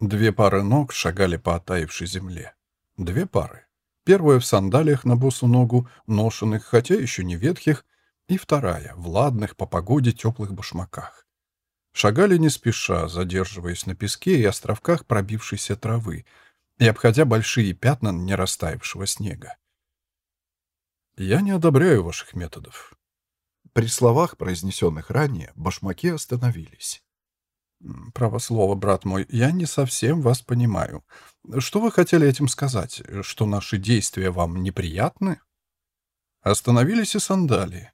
Две пары ног шагали по оттаившей земле. Две пары. Первая в сандалиях на босу ногу, ношенных, хотя еще не ветхих, и вторая в ладных по погоде теплых башмаках. Шагали не спеша, задерживаясь на песке и островках пробившейся травы и обходя большие пятна не растаявшего снега. «Я не одобряю ваших методов». При словах, произнесенных ранее, башмаки остановились. «Право слово, брат мой, я не совсем вас понимаю. Что вы хотели этим сказать? Что наши действия вам неприятны?» Остановились и сандалии.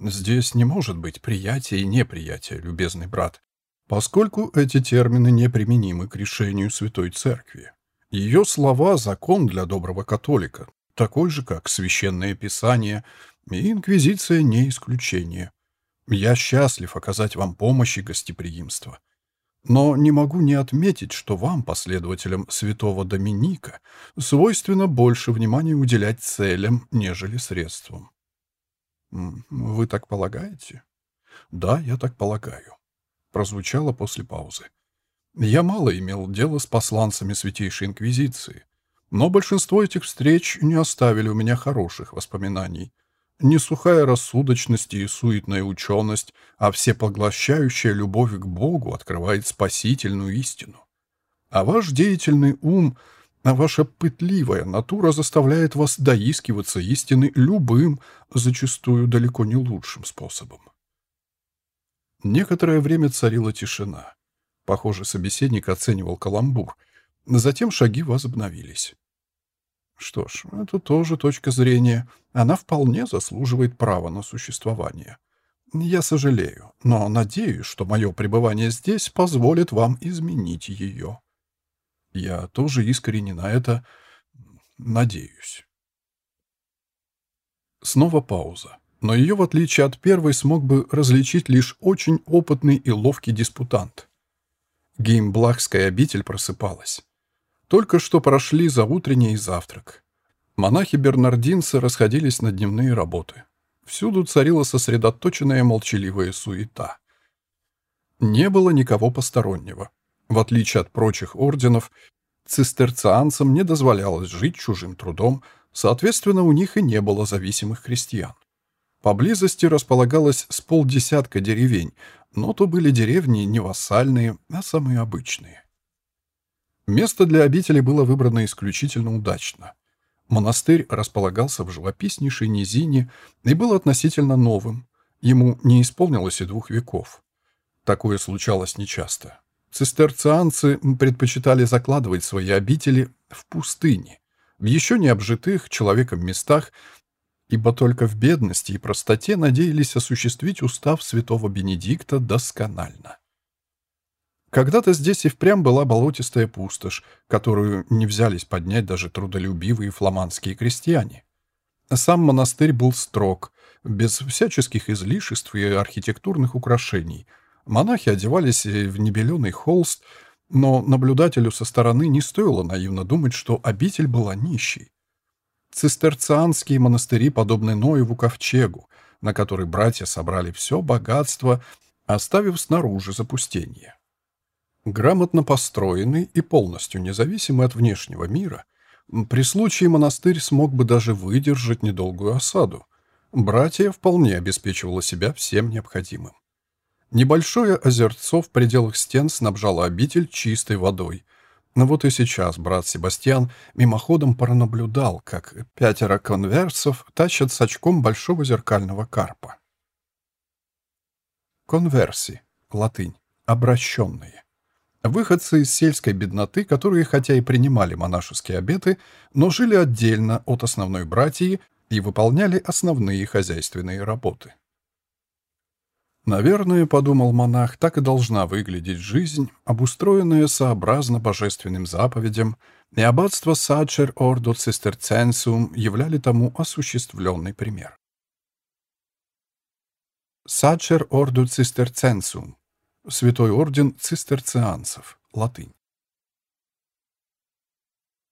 Здесь не может быть приятия и неприятия, любезный брат, поскольку эти термины неприменимы к решению Святой Церкви. Ее слова — закон для доброго католика, такой же, как Священное Писание, и Инквизиция не исключение. Я счастлив оказать вам помощь и гостеприимство. Но не могу не отметить, что вам, последователям святого Доминика, свойственно больше внимания уделять целям, нежели средствам. «Вы так полагаете?» «Да, я так полагаю», — прозвучало после паузы. «Я мало имел дело с посланцами Святейшей Инквизиции, но большинство этих встреч не оставили у меня хороших воспоминаний. Не сухая рассудочность и суетная ученость, а всепоглощающая любовь к Богу открывает спасительную истину. А ваш деятельный ум — а ваша пытливая натура заставляет вас доискиваться истины любым, зачастую далеко не лучшим способом. Некоторое время царила тишина. Похоже, собеседник оценивал каламбур. Затем шаги возобновились. Что ж, это тоже точка зрения. Она вполне заслуживает права на существование. Я сожалею, но надеюсь, что мое пребывание здесь позволит вам изменить ее. Я тоже искренне на это надеюсь. Снова пауза. Но ее, в отличие от первой, смог бы различить лишь очень опытный и ловкий диспутант. Геймблахская обитель просыпалась. Только что прошли за утренний завтрак. Монахи-бернардинцы расходились на дневные работы. Всюду царила сосредоточенная молчаливая суета. Не было никого постороннего. В отличие от прочих орденов, цистерцианцам не дозволялось жить чужим трудом, соответственно, у них и не было зависимых крестьян. Поблизости располагалось с полдесятка деревень, но то были деревни не вассальные, а самые обычные. Место для обители было выбрано исключительно удачно. Монастырь располагался в живописнейшей низине и был относительно новым. Ему не исполнилось и двух веков. Такое случалось нечасто. Цистерцианцы предпочитали закладывать свои обители в пустыне, в еще не обжитых человеком местах, ибо только в бедности и простоте надеялись осуществить устав святого Бенедикта досконально. Когда-то здесь и впрямь была болотистая пустошь, которую не взялись поднять даже трудолюбивые фламандские крестьяне. Сам монастырь был строг, без всяческих излишеств и архитектурных украшений – Монахи одевались в небеленый холст, но наблюдателю со стороны не стоило наивно думать, что обитель была нищей. Цистерцианские монастыри подобны Ноеву ковчегу, на который братья собрали все богатство, оставив снаружи запустение. Грамотно построенный и полностью независимый от внешнего мира, при случае монастырь смог бы даже выдержать недолгую осаду. Братья вполне обеспечивало себя всем необходимым. Небольшое озерцо в пределах стен снабжало обитель чистой водой. Но вот и сейчас брат Себастьян мимоходом пронаблюдал, как пятеро конверсов тащат с очком большого зеркального карпа. Конверси, латынь, обращенные. Выходцы из сельской бедноты, которые хотя и принимали монашеские обеты, но жили отдельно от основной братьи и выполняли основные хозяйственные работы. Наверное, подумал монах, так и должна выглядеть жизнь, обустроенная сообразно божественным заповедям, и аббатство Саджер Ордо Цистерценсиум являли тому осуществленный пример. Саджер Ордо Цистерценсиум Святой Орден Цистерцианцев, латынь.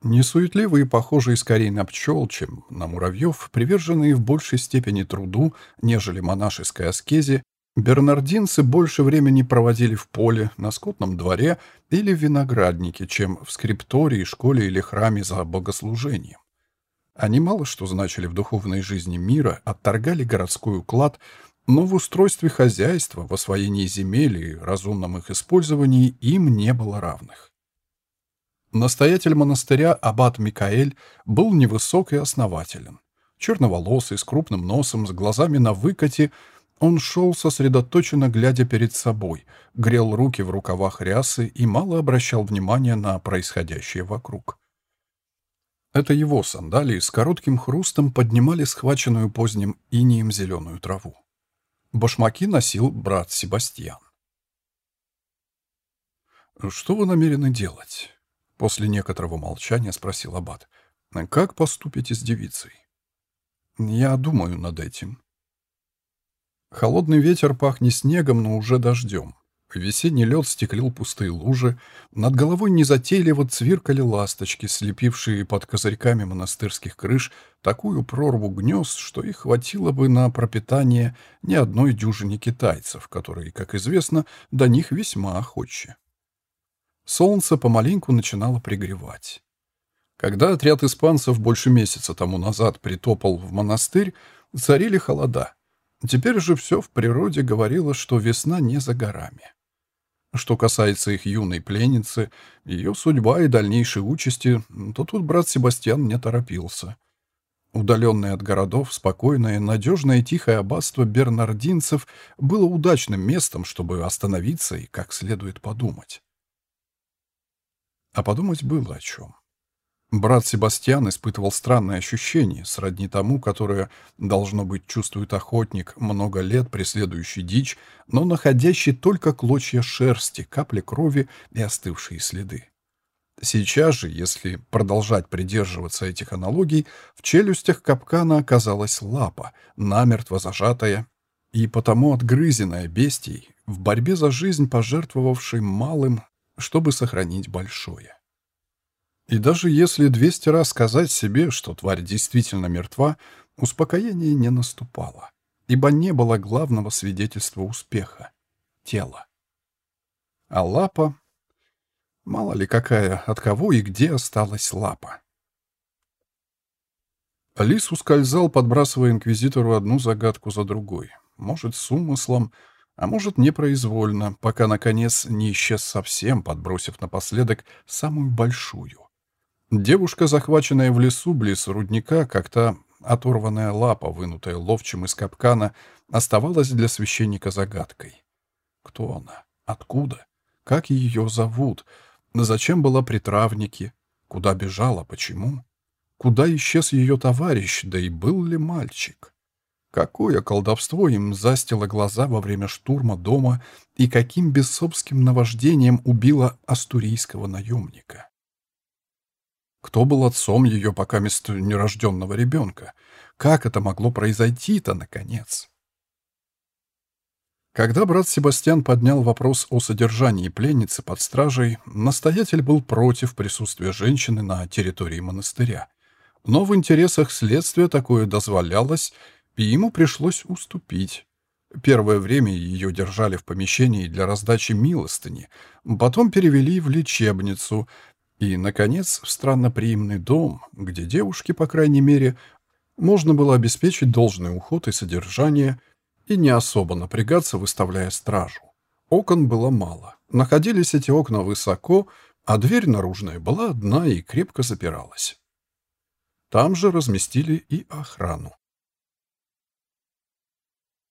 Несуетливые, похожие скорее на пчел, чем на муравьев, приверженные в большей степени труду, нежели монашеской аскезе, Бернардинцы больше времени проводили в поле, на скотном дворе или в винограднике, чем в скриптории, школе или храме за богослужением. Они мало что значили в духовной жизни мира, отторгали городской уклад, но в устройстве хозяйства, в освоении земель и разумном их использовании им не было равных. Настоятель монастыря аббат Микаэль был невысок и основателен. Черноволосый, с крупным носом, с глазами на выкате, он шел сосредоточенно, глядя перед собой, грел руки в рукавах рясы и мало обращал внимания на происходящее вокруг. Это его сандалии с коротким хрустом поднимали схваченную поздним инием зеленую траву. Башмаки носил брат Себастьян. «Что вы намерены делать?» После некоторого молчания спросил Аббат. «Как поступите с девицей?» «Я думаю над этим». Холодный ветер пах не снегом, но уже дождем. Весенний лед стеклил пустые лужи, над головой незатейливо цвиркали ласточки, слепившие под козырьками монастырских крыш такую прорву гнезд, что их хватило бы на пропитание ни одной дюжине китайцев, которые, как известно, до них весьма охочи. Солнце помаленьку начинало пригревать. Когда отряд испанцев больше месяца тому назад притопал в монастырь, царили холода. Теперь же все в природе говорило, что весна не за горами. Что касается их юной пленницы, ее судьба и дальнейшей участи, то тут брат Себастьян не торопился. Удаленное от городов, спокойное, надежное и тихое аббатство бернардинцев было удачным местом, чтобы остановиться и как следует подумать. А подумать было о чем. Брат Себастьян испытывал странное ощущение, сродни тому, которое, должно быть, чувствует охотник, много лет преследующий дичь, но находящий только клочья шерсти, капли крови и остывшие следы. Сейчас же, если продолжать придерживаться этих аналогий, в челюстях капкана оказалась лапа, намертво зажатая и потому отгрызенная бестией, в борьбе за жизнь пожертвовавшей малым, чтобы сохранить большое. И даже если двести раз сказать себе, что тварь действительно мертва, успокоение не наступало, ибо не было главного свидетельства успеха — тела. А лапа... Мало ли какая, от кого и где осталась лапа. Лис ускользал, подбрасывая инквизитору одну загадку за другой. Может, с умыслом, а может, непроизвольно, пока, наконец, не исчез совсем, подбросив напоследок самую большую. Девушка, захваченная в лесу близ рудника, как то оторванная лапа, вынутая ловчим из капкана, оставалась для священника загадкой. Кто она? Откуда? Как ее зовут? Зачем была при травнике? Куда бежала? Почему? Куда исчез ее товарищ? Да и был ли мальчик? Какое колдовство им застило глаза во время штурма дома и каким бессобским наваждением убило астурийского наемника? Кто был отцом ее пока мест нерожденного ребенка? Как это могло произойти-то, наконец? Когда брат Себастьян поднял вопрос о содержании пленницы под стражей, настоятель был против присутствия женщины на территории монастыря. Но в интересах следствия такое дозволялось, и ему пришлось уступить. Первое время ее держали в помещении для раздачи милостыни, потом перевели в лечебницу, и, наконец, в странноприимный дом, где девушке, по крайней мере, можно было обеспечить должный уход и содержание и не особо напрягаться, выставляя стражу. Окон было мало. Находились эти окна высоко, а дверь наружная была одна и крепко запиралась. Там же разместили и охрану.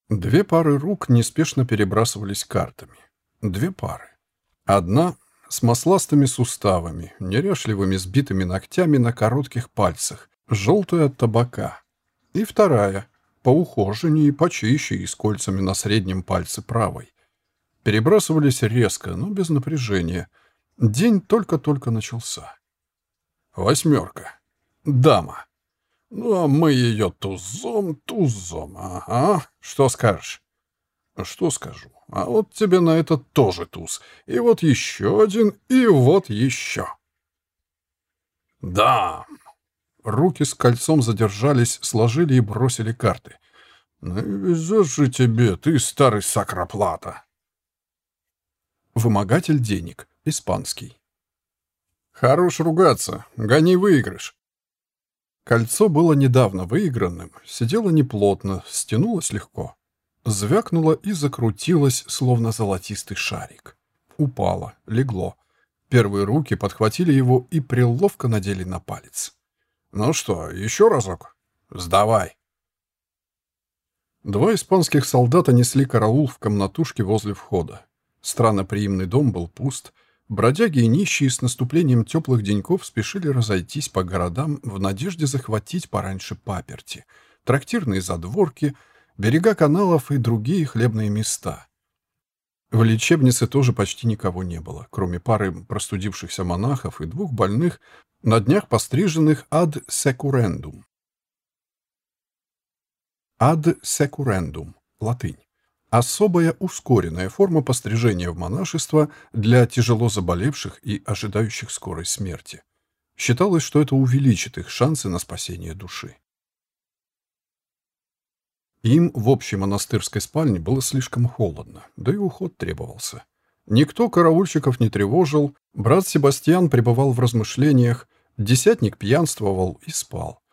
Две пары рук неспешно перебрасывались картами. Две пары. Одна с масластыми суставами, неряшливыми сбитыми ногтями на коротких пальцах, желтая от табака. И вторая, поухоженнее и почище и с кольцами на среднем пальце правой. Перебрасывались резко, но без напряжения. День только-только начался. Восьмерка. Дама. Ну, а мы ее тузом, тузом, ага. Что скажешь? Что скажу? А вот тебе на это тоже туз. И вот еще один, и вот еще. Да. Руки с кольцом задержались, сложили и бросили карты. Ну и везет же тебе, ты старый сакроплата. Вымогатель денег. Испанский. Хорош ругаться. Гони выигрыш. Кольцо было недавно выигранным, сидело неплотно, стянулось легко. Звякнуло и закрутилось, словно золотистый шарик. Упало, легло. Первые руки подхватили его и приловко надели на палец. «Ну что, еще разок? Сдавай!» Два испанских солдата несли караул в комнатушке возле входа. Странноприимный дом был пуст. Бродяги и нищие с наступлением теплых деньков спешили разойтись по городам в надежде захватить пораньше паперти, трактирные задворки, берега каналов и другие хлебные места. В лечебнице тоже почти никого не было, кроме пары простудившихся монахов и двух больных, на днях постриженных ад секурендум. Ад секурендум. Латынь. Особая ускоренная форма пострижения в монашество для тяжело заболевших и ожидающих скорой смерти. Считалось, что это увеличит их шансы на спасение души. Им в общей монастырской спальне было слишком холодно, да и уход требовался. Никто караульщиков не тревожил, брат Себастьян пребывал в размышлениях, десятник пьянствовал и спал.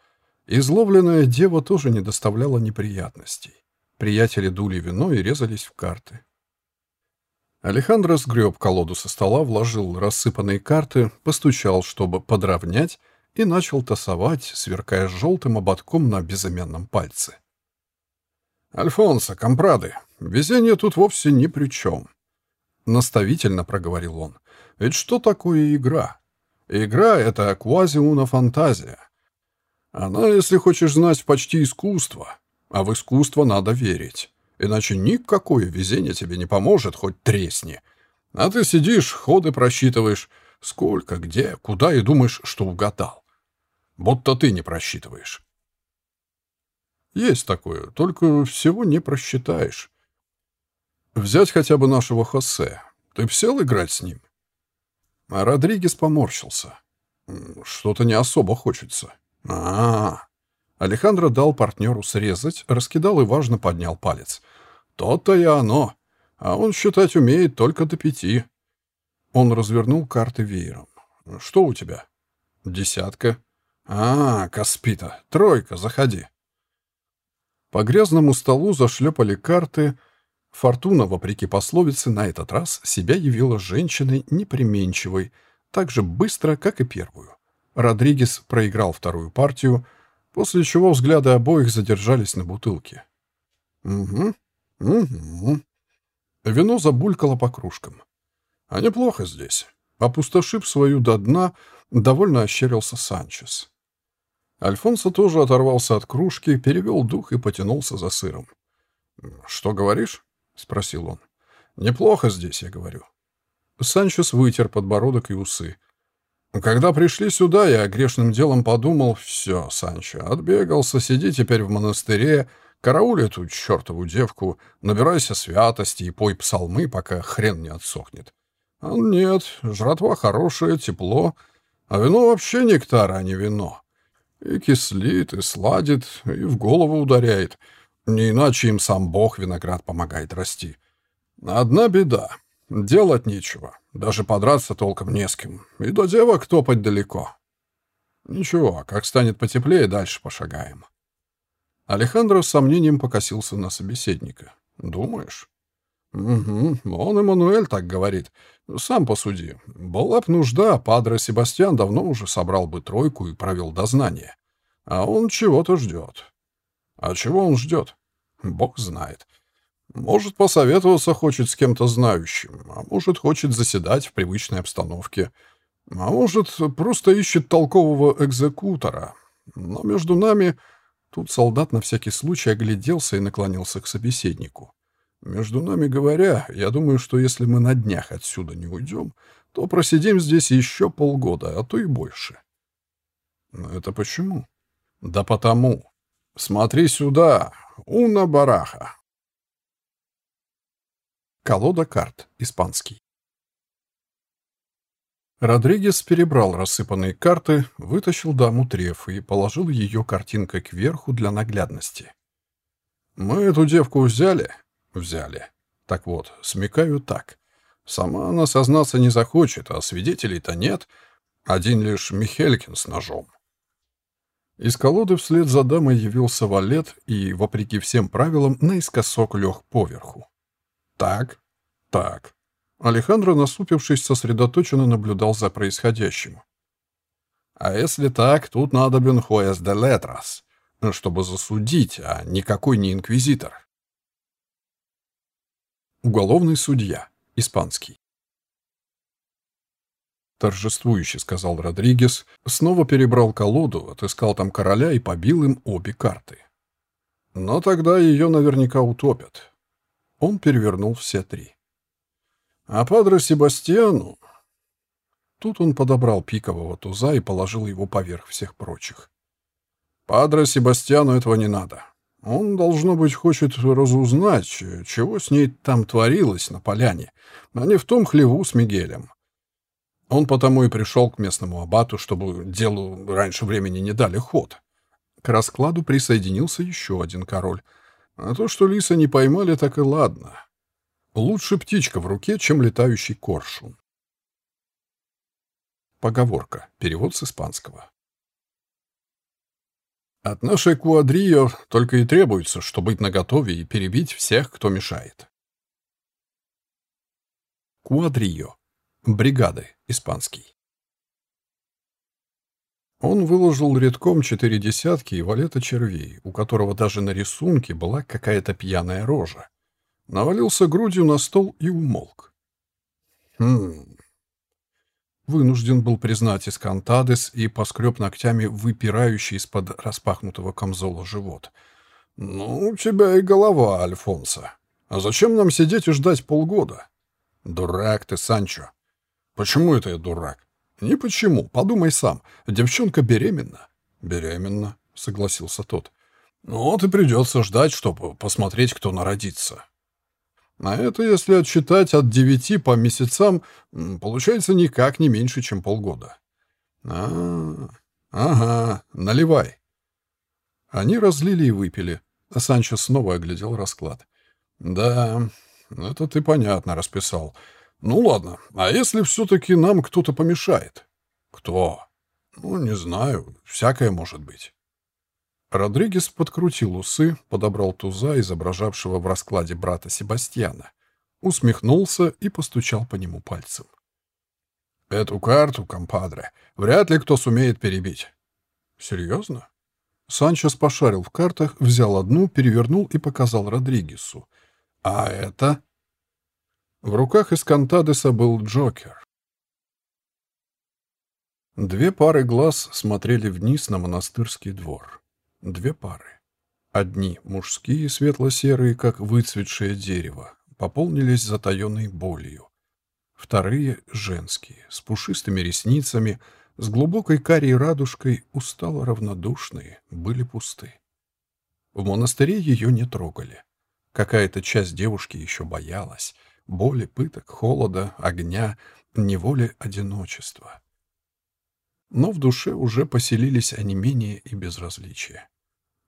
Изловленная дева тоже не доставляла неприятностей. Приятели дули вино и резались в карты. Алехандро сгреб колоду со стола, вложил рассыпанные карты, постучал, чтобы подровнять, и начал тасовать, сверкая желтым ободком на безымянном пальце. «Альфонсо, компрады, везение тут вовсе ни при чем», — наставительно проговорил он. «Ведь что такое игра? Игра — это квазиуна фантазия. Она, если хочешь знать, почти искусство, а в искусство надо верить. Иначе никакое везение тебе не поможет, хоть тресни. А ты сидишь, ходы просчитываешь, сколько, где, куда, и думаешь, что угадал. Будто ты не просчитываешь. Есть такое, только всего не просчитаешь. Взять хотя бы нашего Хосе. Ты б сел играть с ним? А Родригес поморщился. Что-то не особо хочется. А, -а, -а. Алехандро дал партнеру срезать, раскидал и важно поднял палец. То-то и оно. А он считать умеет только до пяти. Он развернул карты веером. Что у тебя? Десятка. А, Каспита. Тройка, заходи. По грязному столу зашлепали карты. Фортуна, вопреки пословице, на этот раз себя явила женщиной непременчивой, так же быстро, как и первую. Родригес проиграл вторую партию, после чего взгляды обоих задержались на бутылке. «Угу, угу». Вино забулькало по кружкам. «А неплохо здесь». Опустошив свою до дна, довольно ощерился Санчес. Альфонсо тоже оторвался от кружки, перевел дух и потянулся за сыром. «Что говоришь?» — спросил он. «Неплохо здесь, я говорю». Санчес вытер подбородок и усы. Когда пришли сюда, я грешным делом подумал, все, Санчо, отбегался, сиди теперь в монастыре, карауль эту чертову девку, набирайся святости и пой псалмы, пока хрен не отсохнет. А нет, жратва хорошая, тепло, а вино вообще нектар, а не вино. И кислит, и сладит, и в голову ударяет. Не иначе им сам Бог виноград помогает расти. Одна беда. Делать нечего. Даже подраться толком не с кем. И до девок топать далеко. Ничего, как станет потеплее, дальше пошагаем. Алехандро с сомнением покосился на собеседника. Думаешь? Угу, он Эммануэль так говорит. Сам посуди. Была б нужда, падре Себастьян давно уже собрал бы тройку и провел дознание. А он чего-то ждет. А чего он ждет? Бог знает. Может, посоветоваться хочет с кем-то знающим, а может, хочет заседать в привычной обстановке, а может, просто ищет толкового экзекутора. Но между нами... Тут солдат на всякий случай огляделся и наклонился к собеседнику. Между нами говоря, я думаю, что если мы на днях отсюда не уйдем, то просидим здесь еще полгода, а то и больше. Это почему? Да потому. Смотри сюда, уна бараха. Колода карт. Испанский. Родригес перебрал рассыпанные карты, вытащил даму треф и положил ее картинкой кверху для наглядности. Мы эту девку взяли? Взяли. Так вот, смекаю так. Сама она сознаться не захочет, а свидетелей-то нет. Один лишь Михелькин с ножом. Из колоды вслед за дамой явился валет и, вопреки всем правилам, наискосок лег поверху. «Так, так». Алехандро, насупившись, сосредоточенно наблюдал за происходящим. «А если так, тут надобен хуэс де летрас, чтобы засудить, а никакой не инквизитор». Уголовный судья. Испанский. Торжествующе сказал Родригес, снова перебрал колоду, отыскал там короля и побил им обе карты. Но тогда ее наверняка утопят. Он перевернул все три. А падре Себастьяну... Тут он подобрал пикового туза и положил его поверх всех прочих. Падре Себастьяну этого не надо. Он, должно быть, хочет разузнать, чего с ней там творилось на поляне, а не в том хлеву с Мигелем. Он потому и пришел к местному аббату, чтобы делу раньше времени не дали ход. К раскладу присоединился еще один король. А то, что лиса не поймали, так и ладно. Лучше птичка в руке, чем летающий коршун. Поговорка. Перевод с испанского. От нашей куадрио только и требуется, что быть наготове и перебить всех, кто мешает. Куадрио. Бригады. Испанский. Он выложил редком четыре десятки и валета червей, у которого даже на рисунке была какая-то пьяная рожа. Навалился грудью на стол и умолк. Хм. Вынужден был признать Искантадес и поскреб ногтями выпирающий из-под распахнутого камзола живот. «Ну, у тебя и голова, Альфонсо. А зачем нам сидеть и ждать полгода?» «Дурак ты, Санчо. Почему это я дурак? Не почему. Подумай сам. Девчонка беременна. Беременна, согласился тот. Ну вот и придется ждать, чтобы посмотреть, кто народится. А это, если отсчитать от девяти по месяцам, получается никак не меньше, чем полгода. А, ага, наливай. Они разлили и выпили. Санчо снова оглядел расклад. Да, это ты понятно расписал. Ну ладно, а если все-таки нам кто-то помешает? Кто? Ну, не знаю, всякое может быть. Родригес подкрутил усы, подобрал туза, изображавшего в раскладе брата Себастьяна, усмехнулся и постучал по нему пальцем. «Эту карту, компадре, вряд ли кто сумеет перебить». «Серьезно?» Санчес пошарил в картах, взял одну, перевернул и показал Родригесу. «А это?» В руках Искантадеса был Джокер. Две пары глаз смотрели вниз на монастырский двор. Две пары. Одни, мужские, светло-серые, как выцветшее дерево, пополнились затаенной болью. Вторые, женские, с пушистыми ресницами, с глубокой карей радужкой, устало равнодушные, были пусты. В монастыре ее не трогали. Какая-то часть девушки еще боялась — боли, пыток, холода, огня, неволи, одиночества. Но в душе уже поселились онемение и безразличие.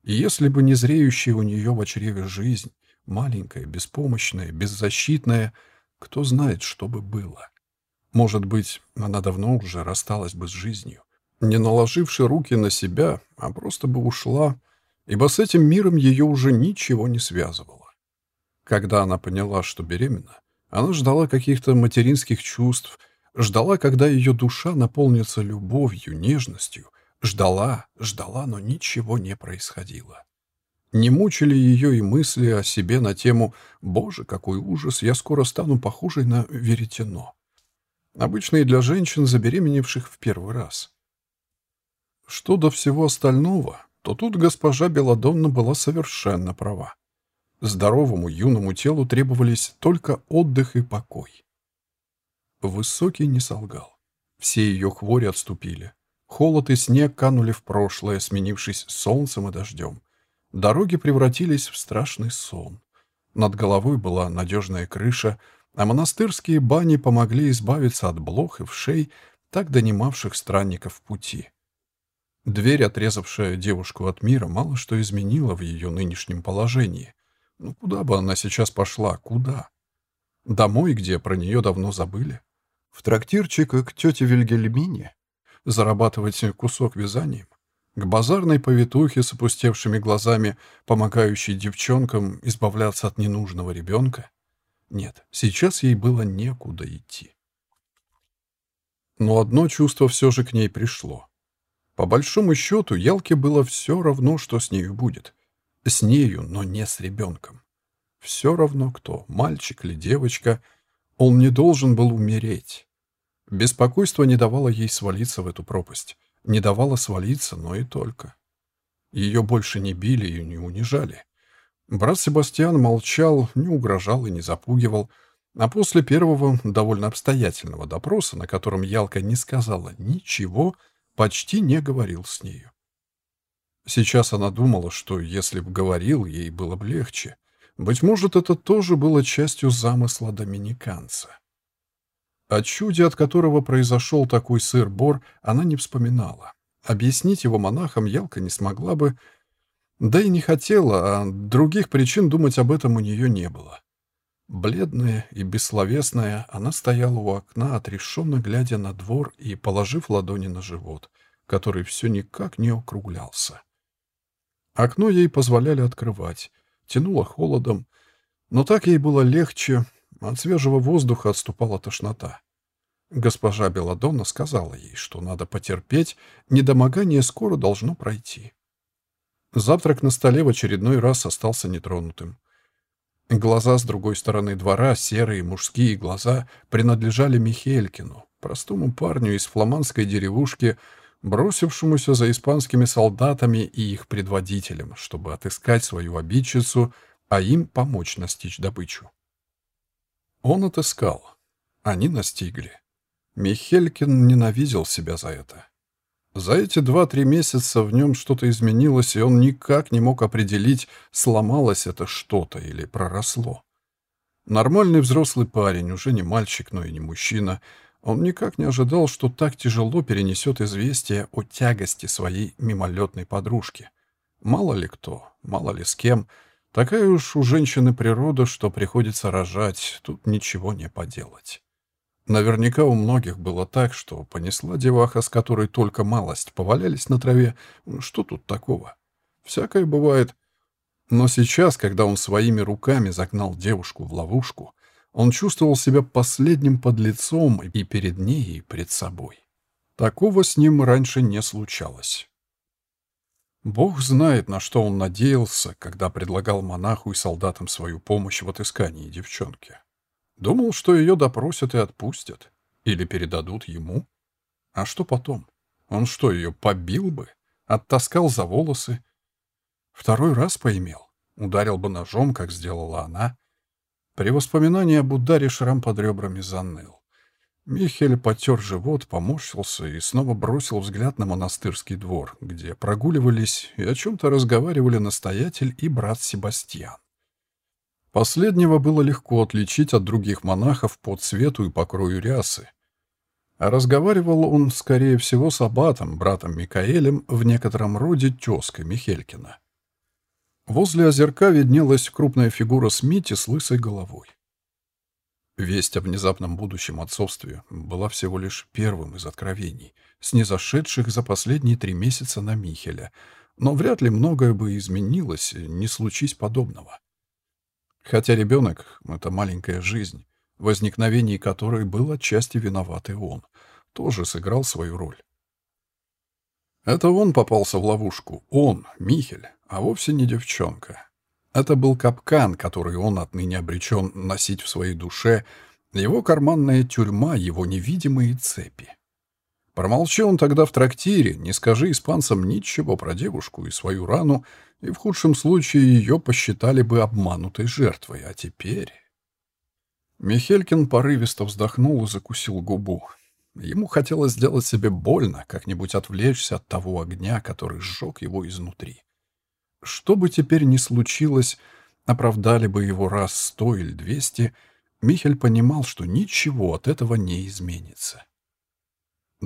И если бы не зреющая у нее в чреве жизнь, маленькая, беспомощная, беззащитная, кто знает, что бы было. Может быть, она давно уже рассталась бы с жизнью, не наложивши руки на себя, а просто бы ушла, ибо с этим миром ее уже ничего не связывало. Когда она поняла, что беременна, она ждала каких-то материнских чувств, ждала, когда ее душа наполнится любовью, нежностью. Ждала, ждала, но ничего не происходило. Не мучили ее и мысли о себе на тему «Боже, какой ужас, я скоро стану похожей на веретено». Обычные для женщин, забеременевших в первый раз. Что до всего остального, то тут госпожа Беладонна была совершенно права. Здоровому юному телу требовались только отдых и покой. Высокий не солгал. Все ее хвори отступили. Холод и снег канули в прошлое, сменившись солнцем и дождем. Дороги превратились в страшный сон. Над головой была надежная крыша, а монастырские бани помогли избавиться от блох и вшей, так донимавших странников пути. Дверь, отрезавшая девушку от мира, мало что изменила в ее нынешнем положении. Ну куда бы она сейчас пошла? Куда? Домой, где про нее давно забыли? В трактирчик к тете Вильгельмине? Зарабатывать кусок вязанием? К базарной повитухе с опустевшими глазами, помогающей девчонкам избавляться от ненужного ребенка? Нет, сейчас ей было некуда идти. Но одно чувство все же к ней пришло. По большому счету, Ялке было все равно, что с нею будет. С нею, но не с ребенком. Все равно кто, мальчик или девочка, он не должен был умереть. Беспокойство не давало ей свалиться в эту пропасть. Не давало свалиться, но и только. Ее больше не били и не унижали. Брат Себастьян молчал, не угрожал и не запугивал, а после первого довольно обстоятельного допроса, на котором Ялка не сказала ничего, почти не говорил с нею. Сейчас она думала, что если бы говорил, ей было бы легче. Быть может, это тоже было частью замысла доминиканца. О чуде, от которого произошел такой сыр-бор, она не вспоминала. Объяснить его монахам Ялка не смогла бы, да и не хотела, а других причин думать об этом у нее не было. Бледная и бессловесная, она стояла у окна, отрешенно глядя на двор и положив ладони на живот, который все никак не округлялся. Окно ей позволяли открывать, тянуло холодом, но так ей было легче, от свежего воздуха отступала тошнота. Госпожа Беладонна сказала ей, что надо потерпеть, недомогание скоро должно пройти. Завтрак на столе в очередной раз остался нетронутым. Глаза с другой стороны двора, серые мужские глаза, принадлежали Михелькину, простому парню из фламандской деревушки, бросившемуся за испанскими солдатами и их предводителем, чтобы отыскать свою обидчицу, а им помочь настичь добычу. Он отыскал. Они настигли. Михелькин ненавидел себя за это. За эти два-три месяца в нем что-то изменилось, и он никак не мог определить, сломалось это что-то или проросло. Нормальный взрослый парень, уже не мальчик, но и не мужчина, он никак не ожидал, что так тяжело перенесет известие о тягости своей мимолетной подружки. Мало ли кто, мало ли с кем. Такая уж у женщины природа, что приходится рожать, тут ничего не поделать. Наверняка у многих было так, что понесла деваха, с которой только малость повалялись на траве. Что тут такого? Всякое бывает. Но сейчас, когда он своими руками загнал девушку в ловушку, он чувствовал себя последним подлецом и перед ней, и перед собой. Такого с ним раньше не случалось. Бог знает, на что он надеялся, когда предлагал монаху и солдатам свою помощь в отыскании девчонки. Думал, что ее допросят и отпустят. Или передадут ему. А что потом? Он что, ее побил бы? Оттаскал за волосы? Второй раз поимел? Ударил бы ножом, как сделала она? При воспоминании об ударе шрам под ребрами заныл. Михель потер живот, поморщился и снова бросил взгляд на монастырский двор, где прогуливались и о чем-то разговаривали настоятель и брат Себастьян. Последнего было легко отличить от других монахов по цвету и покрою рясы. А разговаривал он, скорее всего, с аббатом, братом Микаэлем, в некотором роде тезкой Михелькина. Возле озерка виднелась крупная фигура Смити с лысой головой. Весть о внезапном будущем отцовстве была всего лишь первым из откровений, снизошедших за последние три месяца на Михеля, но вряд ли многое бы изменилось, не случись подобного. Хотя ребенок — это маленькая жизнь, в возникновении которой был отчасти виноват и он, тоже сыграл свою роль. Это он попался в ловушку, он, Михель, а вовсе не девчонка. Это был капкан, который он отныне обречен носить в своей душе, его карманная тюрьма, его невидимые цепи. Промолчи он тогда в трактире, не скажи испанцам ничего про девушку и свою рану, и в худшем случае ее посчитали бы обманутой жертвой. А теперь... Михелькин порывисто вздохнул и закусил губу. Ему хотелось сделать себе больно, как-нибудь отвлечься от того огня, который сжег его изнутри. Что бы теперь ни случилось, оправдали бы его раз сто или двести, Михель понимал, что ничего от этого не изменится.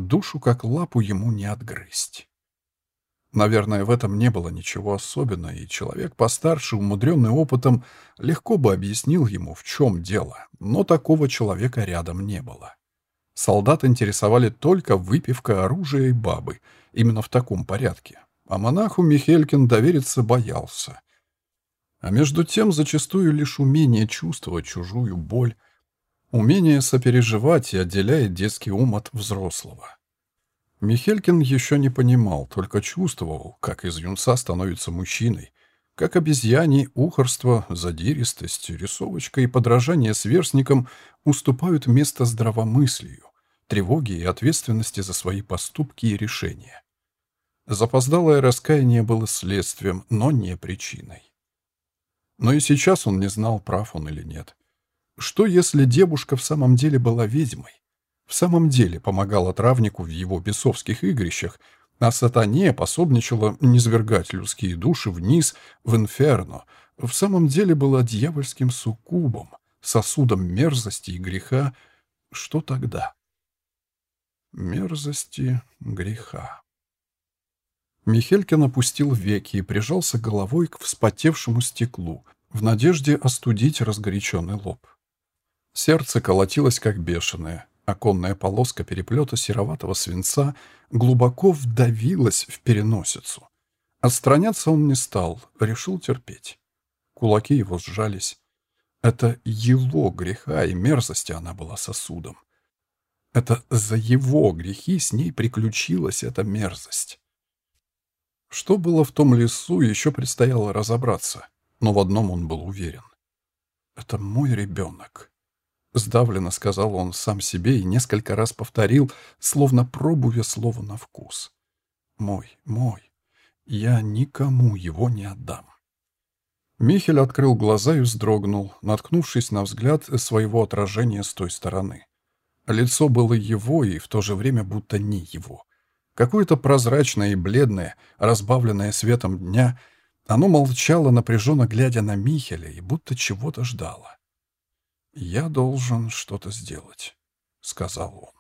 Душу как лапу ему не отгрызть. Наверное, в этом не было ничего особенного, и человек постарше, умудренный опытом, легко бы объяснил ему, в чем дело, но такого человека рядом не было. Солдат интересовали только выпивка, оружие и бабы, именно в таком порядке. А монаху Михелькин довериться боялся. А между тем зачастую лишь умение чувствовать чужую боль, умение сопереживать и отделяет детский ум от взрослого. Михелькин еще не понимал, только чувствовал, как из юнца становится мужчиной, как обезьяний ухорство, задиристость, рисовочка и подражание сверстникам уступают место здравомыслию, тревоге и ответственности за свои поступки и решения. Запоздалое раскаяние было следствием, но не причиной. Но и сейчас он не знал, прав он или нет. Что, если девушка в самом деле была ведьмой? в самом деле помогала травнику в его бесовских игрищах, а сатане пособничала низвергать людские души вниз в инферно, в самом деле была дьявольским суккубом, сосудом мерзости и греха, что тогда? Мерзости, греха. Михелькин опустил веки и прижался головой к вспотевшему стеклу, в надежде остудить разгоряченный лоб. Сердце колотилось как бешеное. Оконная полоска переплета сероватого свинца глубоко вдавилась в переносицу. Отстраняться он не стал, решил терпеть. Кулаки его сжались. Это его греха и мерзости она была сосудом. Это за его грехи с ней приключилась эта мерзость. Что было в том лесу, еще предстояло разобраться, но в одном он был уверен. Это мой ребенок. Сдавленно сказал он сам себе и несколько раз повторил, словно пробуя слово на вкус. «Мой, мой, я никому его не отдам». Михель открыл глаза и вздрогнул, наткнувшись на взгляд своего отражения с той стороны. Лицо было его и в то же время будто не его. Какое-то прозрачное и бледное, разбавленное светом дня, оно молчало, напряженно глядя на Михеля и будто чего-то ждало. «Я должен что-то сделать», — сказал он.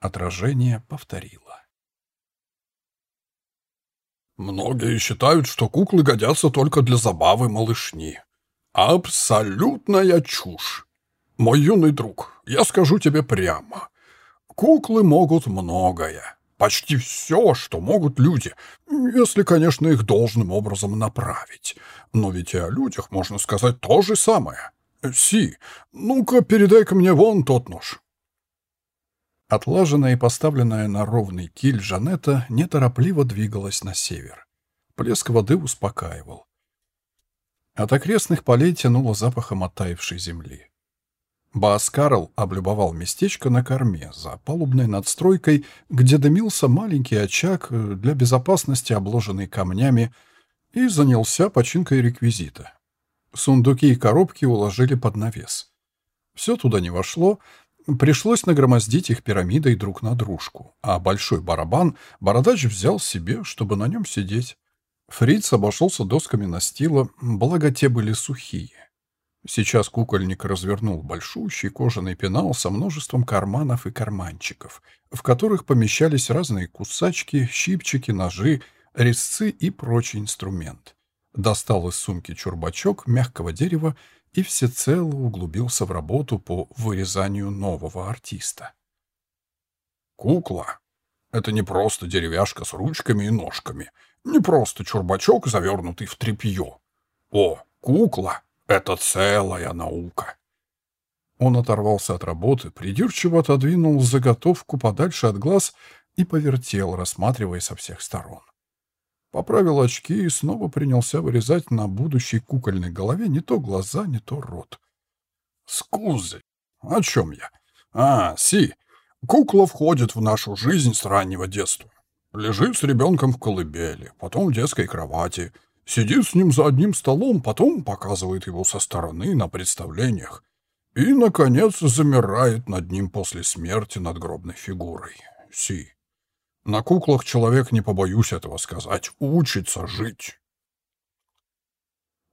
Отражение повторило. Многие считают, что куклы годятся только для забавы малышни. Абсолютная чушь. Мой юный друг, я скажу тебе прямо. Куклы могут многое. Почти все, что могут люди, если, конечно, их должным образом направить. Но ведь и о людях можно сказать то же самое. «Си, ну-ка передай-ка мне вон тот нож». Отлаженная и поставленная на ровный киль Жанетта неторопливо двигалась на север. Плеск воды успокаивал. От окрестных полей тянуло запахом оттаившей земли. Баас Карл облюбовал местечко на корме за палубной надстройкой, где дымился маленький очаг для безопасности, обложенный камнями, и занялся починкой реквизита. Сундуки и коробки уложили под навес. Все туда не вошло, пришлось нагромоздить их пирамидой друг на дружку, а большой барабан бородач взял себе, чтобы на нем сидеть. Фриц обошелся досками настила, благо те были сухие. Сейчас кукольник развернул большущий кожаный пенал со множеством карманов и карманчиков, в которых помещались разные кусачки, щипчики, ножи, резцы и прочий инструмент достал из сумки чурбачок мягкого дерева и всецело углубился в работу по вырезанию нового артиста. «Кукла — это не просто деревяшка с ручками и ножками, не просто чурбачок, завернутый в тряпье. О, кукла — это целая наука!» Он оторвался от работы, придирчиво отодвинул заготовку подальше от глаз и повертел, рассматривая со всех сторон. Поправил очки и снова принялся вырезать на будущей кукольной голове не то глаза, не то рот. «Скузы! О чем я? А, си! Кукла входит в нашу жизнь с раннего детства. Лежит с ребенком в колыбели, потом в детской кровати, сидит с ним за одним столом, потом показывает его со стороны на представлениях и, наконец, замирает над ним после смерти над гробной фигурой. Си!» На куклах человек, не побоюсь этого сказать, учится жить.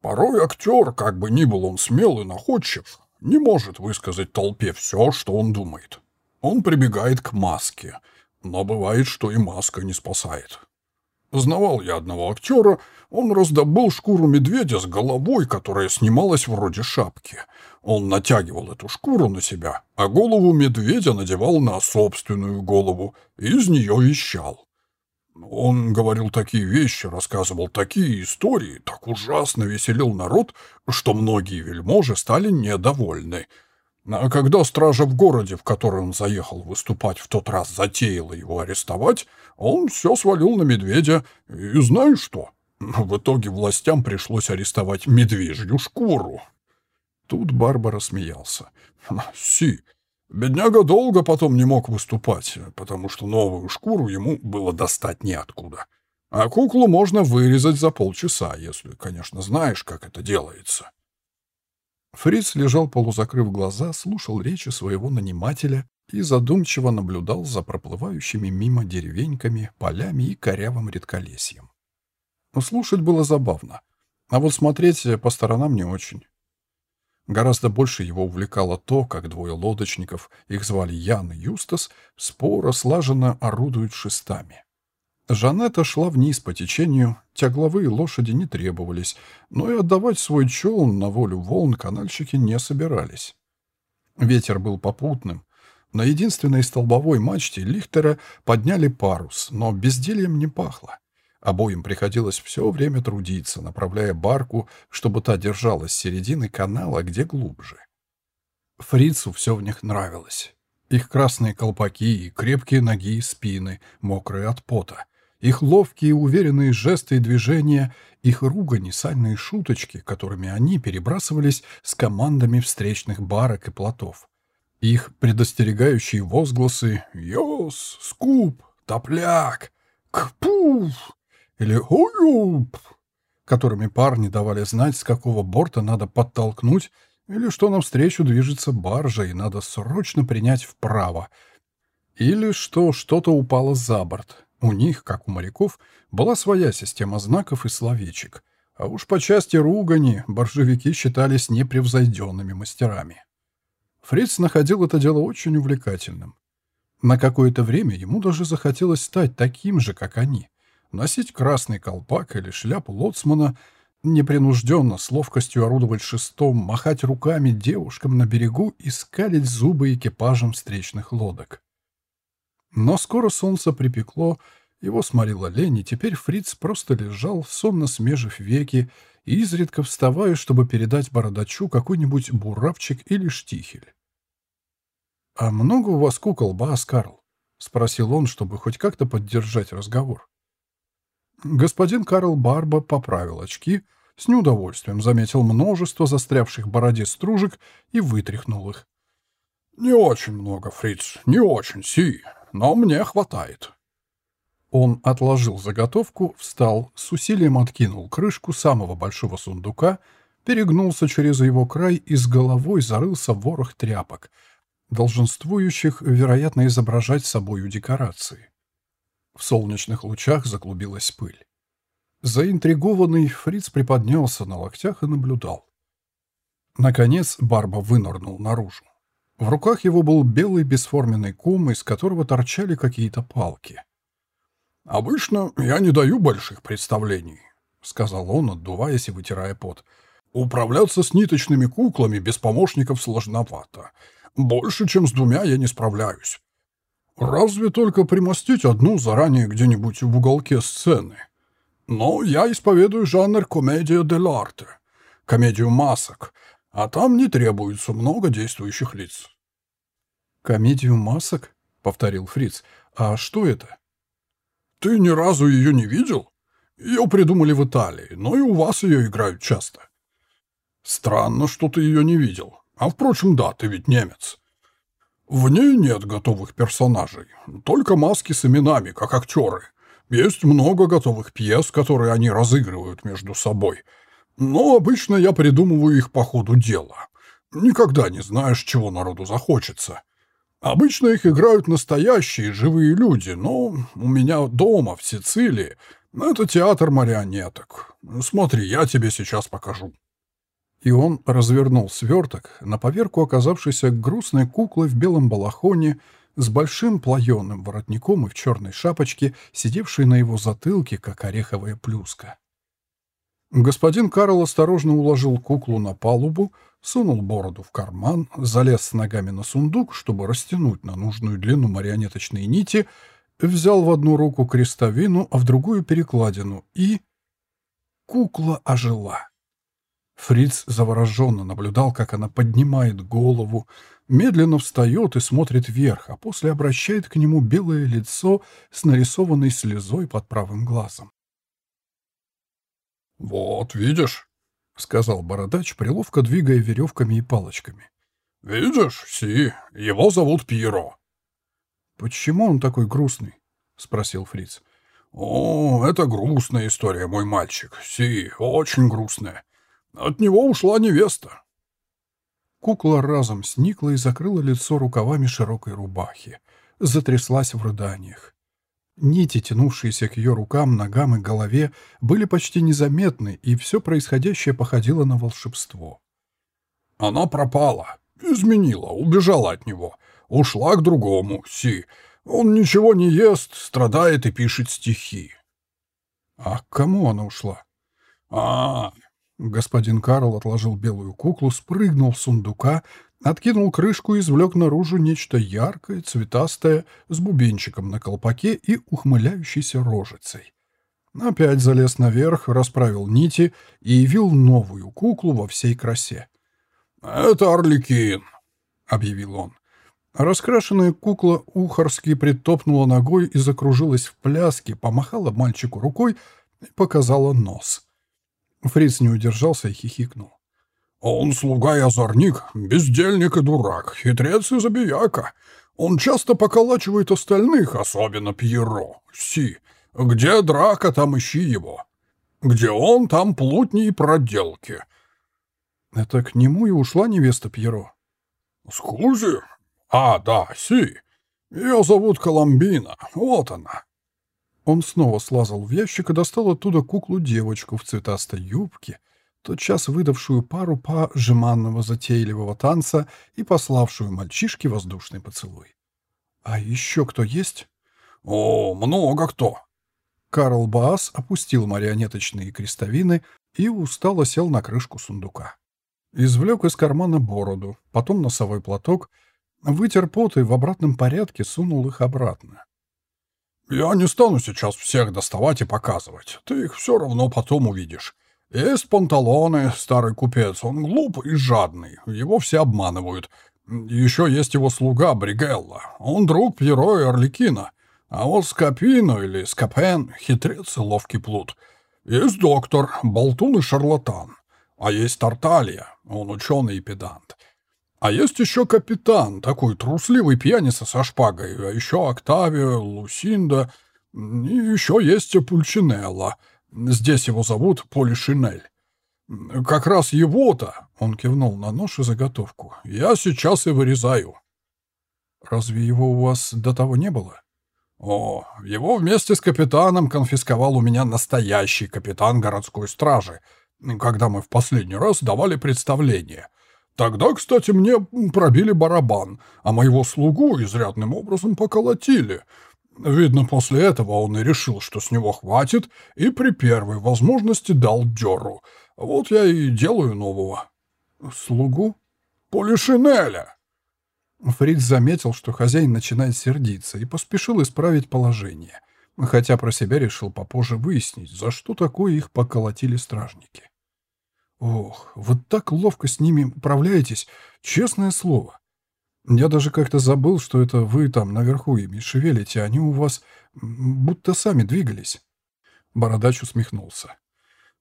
Порой актер, как бы ни был он смел и находчив, не может высказать толпе все, что он думает. Он прибегает к маске, но бывает, что и маска не спасает. Знавал я одного актера, он раздобыл шкуру медведя с головой, которая снималась вроде шапки. Он натягивал эту шкуру на себя, а голову медведя надевал на собственную голову и из нее вещал. Он говорил такие вещи, рассказывал такие истории, так ужасно веселил народ, что многие вельможи стали недовольны. А когда стража в городе, в который он заехал выступать, в тот раз затеяла его арестовать, он все свалил на медведя. И знаешь что? В итоге властям пришлось арестовать медвежью шкуру. Тут Барбара смеялся. «Си, Бедняга долго потом не мог выступать, потому что новую шкуру ему было достать неоткуда. А куклу можно вырезать за полчаса, если, конечно, знаешь, как это делается. Фриц лежал полузакрыв глаза, слушал речи своего нанимателя и задумчиво наблюдал за проплывающими мимо деревеньками, полями и корявым редколесьем. Слушать было забавно, а вот смотреть по сторонам не очень. Гораздо больше его увлекало то, как двое лодочников, их звали Ян и Юстас, споро слаженно орудуют шестами. Жанетта шла вниз по течению, тягловые лошади не требовались, но и отдавать свой челн на волю волн канальщики не собирались. Ветер был попутным. На единственной столбовой мачте Лихтера подняли парус, но бездельем не пахло. Обоим приходилось все время трудиться, направляя барку, чтобы та держалась середины канала, где глубже. Фрицу все в них нравилось. Их красные колпаки и крепкие ноги и спины, мокрые от пота. Их ловкие уверенные жесты и движения, их ругань сальные шуточки, которыми они перебрасывались с командами встречных барок и плотов. Их предостерегающие возгласы «Йос! Скуп! Топляк! Кпуф!» или «Уюп», которыми парни давали знать, с какого борта надо подтолкнуть, или что навстречу движется баржа и надо срочно принять вправо, или что что-то упало за борт. У них, как у моряков, была своя система знаков и словечек, а уж по части ругани боржевики считались непревзойденными мастерами. Фриц находил это дело очень увлекательным. На какое-то время ему даже захотелось стать таким же, как они носить красный колпак или шляпу лоцмана, непринужденно, с ловкостью орудовать шестом, махать руками девушкам на берегу и скалить зубы экипажам встречных лодок. Но скоро солнце припекло, его сморила лень, и теперь Фриц просто лежал, сонно смежив веки, и изредка вставая, чтобы передать бородачу какой-нибудь буравчик или штихель. «А много у вас кукол, Баас Карл?» — спросил он, чтобы хоть как-то поддержать разговор. Господин Карл Барба поправил очки, с неудовольствием заметил множество застрявших в бороде стружек и вытряхнул их. «Не очень много, Фриц, не очень, си, но мне хватает». Он отложил заготовку, встал, с усилием откинул крышку самого большого сундука, перегнулся через его край и с головой зарылся в ворох тряпок, долженствующих, вероятно, изображать собою декорации. В солнечных лучах заклубилась пыль. Заинтригованный, Фриц приподнялся на локтях и наблюдал. Наконец Барба вынырнул наружу. В руках его был белый бесформенный кум, из которого торчали какие-то палки. «Обычно я не даю больших представлений», — сказал он, отдуваясь и вытирая пот. «Управляться с ниточными куклами без помощников сложновато. Больше, чем с двумя, я не справляюсь. Разве только примостить одну заранее где-нибудь в уголке сцены. Но я исповедую жанр комедия дель арте, комедию масок, а там не требуется много действующих лиц. «Комедию масок?» — повторил Фриц. «А что это?» «Ты ни разу ее не видел? Ее придумали в Италии, но и у вас ее играют часто». «Странно, что ты ее не видел. А, впрочем, да, ты ведь немец. В ней нет готовых персонажей, только маски с именами, как актеры. Есть много готовых пьес, которые они разыгрывают между собой. Но обычно я придумываю их по ходу дела. Никогда не знаешь, чего народу захочется. Обычно их играют настоящие живые люди, но у меня дома, в Сицилии, это театр марионеток. Смотри, я тебе сейчас покажу и он развернул сверток, на поверку оказавшийся грустной куклой в белом балахоне, с большим плаеным воротником и в черной шапочке, сидевшей на его затылке, как ореховая плюска. Господин Карл осторожно уложил куклу на палубу, сунул бороду в карман, залез с ногами на сундук, чтобы растянуть на нужную длину марионеточные нити, взял в одну руку крестовину, а в другую перекладину, и... Кукла ожила. Фриц завороженно наблюдал, как она поднимает голову, медленно встает и смотрит вверх, а после обращает к нему белое лицо с нарисованной слезой под правым глазом. «Вот, видишь?» — сказал бородач, приловко двигая веревками и палочками. «Видишь, Си, его зовут Пьеро». «Почему он такой грустный?» — спросил Фриц. «О, это грустная история, мой мальчик. Си, очень грустная. От него ушла невеста». Кукла разом сникла и закрыла лицо рукавами широкой рубахи. Затряслась в рыданиях. Нити, тянувшиеся к ее рукам, ногам и голове, были почти незаметны, и все происходящее походило на волшебство. «Она пропала, изменила, убежала от него, ушла к другому, Си. Он ничего не ест, страдает и пишет стихи». «А к кому она ушла?» «А, Господин Карл отложил белую куклу, спрыгнул с сундука, откинул крышку и извлек наружу нечто яркое, цветастое, с бубенчиком на колпаке и ухмыляющейся рожицей. Опять залез наверх, расправил нити и явил новую куклу во всей красе. «Это Орликин», — объявил он. Раскрашенная кукла ухарски притопнула ногой и закружилась в пляске, помахала мальчику рукой и показала нос. Фриц не удержался и хихикнул. «Он слуга и озорник, бездельник и дурак, хитрец и забияка. Он часто поколачивает остальных, особенно Пьеро. Си, где драка, там ищи его. Где он, там плутни и проделки». «Это к нему и ушла невеста Пьеро?» «Скузи? А, да, Си. Ее зовут Коломбина. Вот она». Он снова слазал в ящик и достал оттуда куклу-девочку в цветастой юбке, тотчас выдавшую пару па жеманного затейливого танца и пославшую мальчишке воздушный поцелуй. «А еще кто есть?» «О, много кто!» Карл Баас опустил марионеточные крестовины и устало сел на крышку сундука. Извлек из кармана бороду, потом носовой платок, вытер пот и в обратном порядке сунул их обратно. «Я не стану сейчас всех доставать и показывать. Ты их все равно потом увидишь. Есть панталоны, старый купец, он глуп и жадный, его все обманывают. Еще есть его слуга Бригелла, он друг Пьеро и Орликина. А вот Скопино или Скопен — хитрец и ловкий плут. Есть доктор, болтун и шарлатан. А есть Тарталья, он ученый и педант. А есть еще капитан, такой трусливый пьяница со шпагой, а еще Октавио, Лусинда, и еще есть Пульчинелла. Здесь его зовут Полишинель. Как раз его-то, он кивнул на нож и заготовку, я сейчас и вырезаю. Разве его у вас до того не было? О, его вместе с капитаном конфисковал у меня настоящий капитан городской стражи, когда мы в последний раз давали представление. Тогда, кстати, мне пробили барабан, а моего слугу изрядным образом поколотили. Видно, после этого он и решил, что с него хватит, и при первой возможности дал дёру. Вот я и делаю нового. Слугу? Полишинеля. Фриц заметил, что хозяин начинает сердиться, и поспешил исправить положение, хотя про себя решил попозже выяснить, за что такое их поколотили стражники. Ох, вот так ловко с ними управляетесь, честное слово. Я даже как-то забыл, что это вы там наверху ими шевелите, они у вас будто сами двигались. Бородач усмехнулся.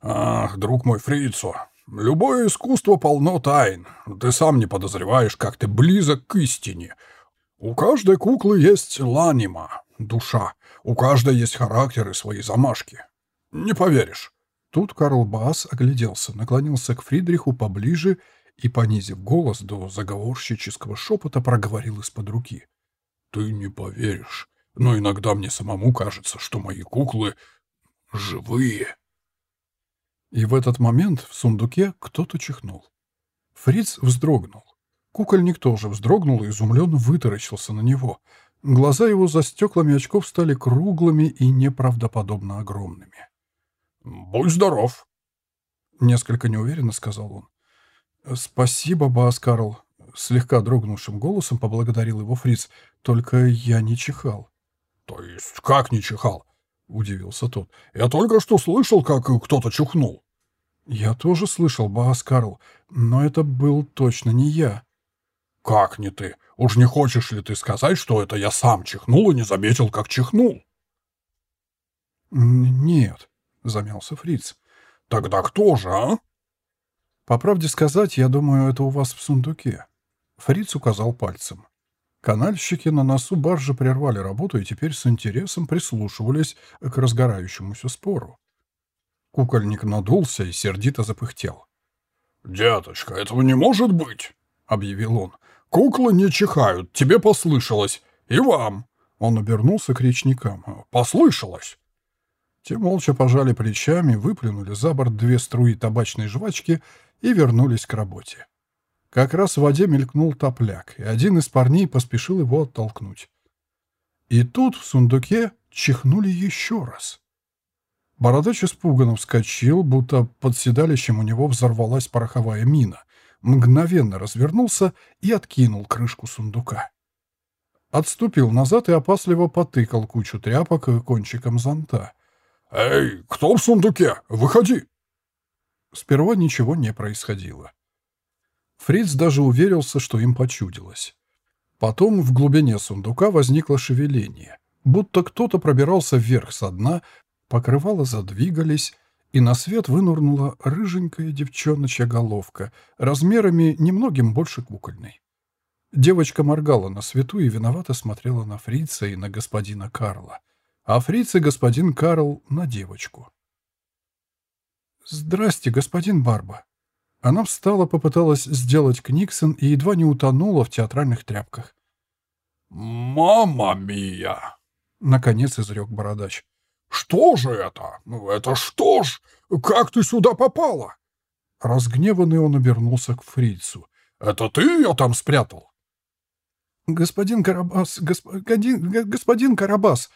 «Ах, друг мой Фрицо, любое искусство полно тайн. Ты сам не подозреваешь, как ты близок к истине. У каждой куклы есть ланима, душа. У каждой есть характер и свои замашки. Не поверишь. Тут Карл Баас огляделся, наклонился к Фридриху поближе и, понизив голос до заговорщического шепота, проговорил из-под руки. «Ты не поверишь, но иногда мне самому кажется, что мои куклы живые». И в этот момент в сундуке кто-то чихнул. Фриц вздрогнул. Кукольник тоже вздрогнул и изумленно вытаращился на него. Глаза его за стеклами очков стали круглыми и неправдоподобно огромными. «Будь здоров!» Несколько неуверенно сказал он. «Спасибо, Баас Карл!» Слегка дрогнувшим голосом поблагодарил его фриц. «Только я не чихал». «То есть как не чихал?» — удивился тот. «Я только что слышал, как кто-то чухнул». «Я тоже слышал, Баас Карл, но это был точно не я». «Как не ты? Уж не хочешь ли ты сказать, что это я сам чихнул и не заметил, как чихнул?» «Нет», — замялся Фриц. «Тогда кто же, а?» «По правде сказать, я думаю, это у вас в сундуке». Фриц указал пальцем. Канальщики на носу баржи прервали работу и теперь с интересом прислушивались к разгорающемуся спору. Кукольник надулся и сердито запыхтел. «Деточка, этого не может быть!» — объявил он. «Куклы не чихают, тебе послышалось. И вам!» Он обернулся к речникам. «Послышалось!» Те молча пожали плечами, выплюнули за борт две струи табачной жвачки и вернулись к работе. Как раз в воде мелькнул топляк, и один из парней поспешил его оттолкнуть. И тут в сундуке чихнули еще раз. Бородач испуганно вскочил, будто под седалищем у него взорвалась пороховая мина, мгновенно развернулся и откинул крышку сундука. Отступил назад и опасливо потыкал кучу тряпок кончиком зонта. «Эй, кто в сундуке? Выходи!» Сперва ничего не происходило. Фриц даже уверился, что им почудилось. Потом в глубине сундука возникло шевеление, будто кто-то пробирался вверх со дна, Покрывала задвигались, и на свет вынурнула рыженькая девчоночья головка, размерами немногим больше кукольной. Девочка моргала на свету и виновато смотрела на фрица и на господина Карла, а фриц и господин Карл на девочку. «Здрасте, господин Барба». Она встала, попыталась сделать книксон и едва не утонула в театральных тряпках. «Мама мия!» — наконец изрек бородач. «Что же это? Ну, это что ж? Как ты сюда попала?» Разгневанный он обернулся к фрицу. «Это ты ее там спрятал?» «Господин Карабас, господин, господин Карабас!»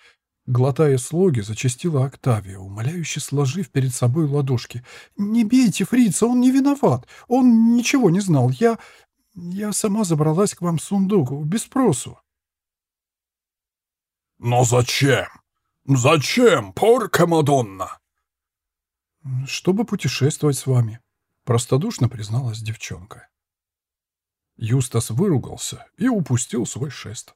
Глотая слоги, зачастила Октавия, умоляюще сложив перед собой ладошки. «Не бейте фрица, он не виноват. Он ничего не знал. Я... я сама забралась к вам в сундук, без спросу». «Но зачем? «Зачем, порка Мадонна?» «Чтобы путешествовать с вами», — простодушно призналась девчонка. Юстас выругался и упустил свой шест.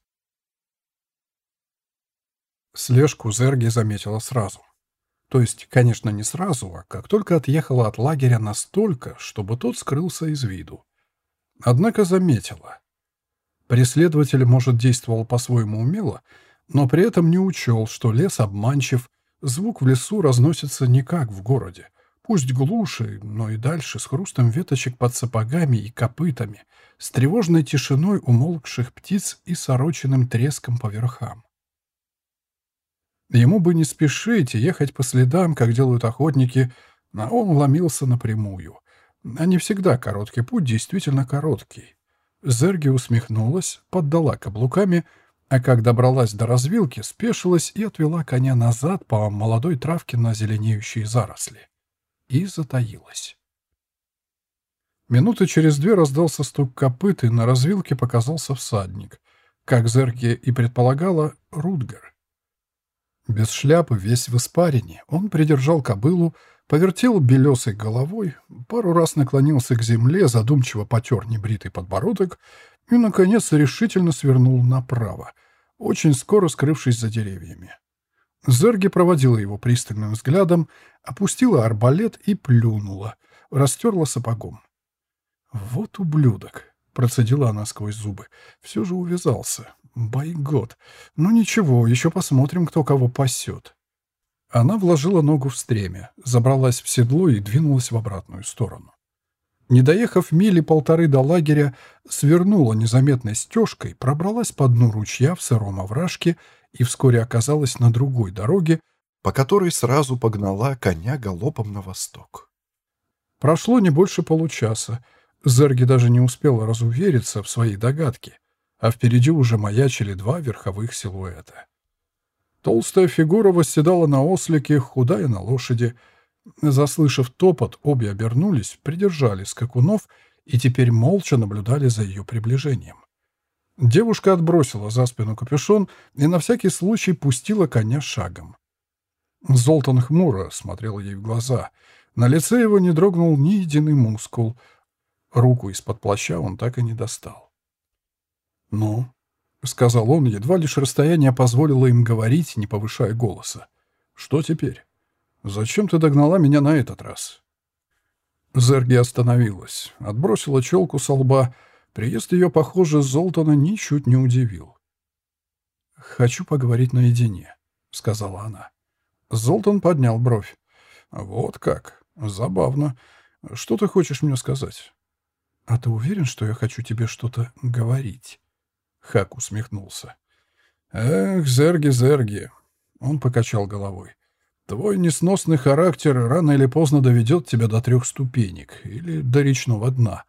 Слежку Зерги заметила сразу. То есть, конечно, не сразу, а как только отъехала от лагеря настолько, чтобы тот скрылся из виду. Однако заметила. Преследователь, может, действовал по-своему умело, но при этом не учел, что лес обманчив, звук в лесу разносится не как в городе, пусть глуше, но и дальше с хрустом веточек под сапогами и копытами, с тревожной тишиной умолкших птиц и сороченным треском по верхам. Ему бы не спешить и ехать по следам, как делают охотники, а он ломился напрямую. А не всегда короткий путь действительно короткий. Зерги усмехнулась, поддала каблуками — а как добралась до развилки, спешилась и отвела коня назад по молодой травке на зеленеющие заросли. И затаилась. Минуты через две раздался стук копыт, и на развилке показался всадник. Как Зерки и предполагала, Рутгер. Без шляпы, весь в испарине, он придержал кобылу, повертел белесой головой, пару раз наклонился к земле, задумчиво потер небритый подбородок и, наконец, решительно свернул направо, очень скоро скрывшись за деревьями. Зерги проводила его пристальным взглядом, опустила арбалет и плюнула, растерла сапогом. «Вот ублюдок!» — процедила она сквозь зубы. «Все же увязался. Байгот! Ну ничего, еще посмотрим, кто кого пасет». Она вложила ногу в стремя, забралась в седло и двинулась в обратную сторону. Не доехав мили полторы до лагеря, свернула незаметной стежкой, пробралась по дну ручья в сыром овражке и вскоре оказалась на другой дороге, по которой сразу погнала коня галопом на восток. Прошло не больше получаса. Зерги даже не успел разувериться в своей догадке, а впереди уже маячили два верховых силуэта. Толстая фигура восседала на ослике, худая на лошади. Заслышав топот, обе обернулись, придержали скакунов и теперь молча наблюдали за ее приближением. Девушка отбросила за спину капюшон и на всякий случай пустила коня шагом. Золтан хмуро смотрел ей в глаза. На лице его не дрогнул ни единый мускул. Руку из-под плаща он так и не достал. «Ну?» — сказал он, едва лишь расстояние позволило им говорить, не повышая голоса. «Что теперь? Зачем ты догнала меня на этот раз?» Зерги остановилась, отбросила челку со лба. Приезд ее, похоже, Золтана ничуть не удивил. «Хочу поговорить наедине», — сказала она. Золтан поднял бровь. «Вот как. Забавно. Что ты хочешь мне сказать?» «А ты уверен, что я хочу тебе что-то говорить?» Хак усмехнулся. «Эх, Зерги, Зерги!» Он покачал головой. «Твой несносный характер рано или поздно доведет тебя до трех ступенек или до речного дна.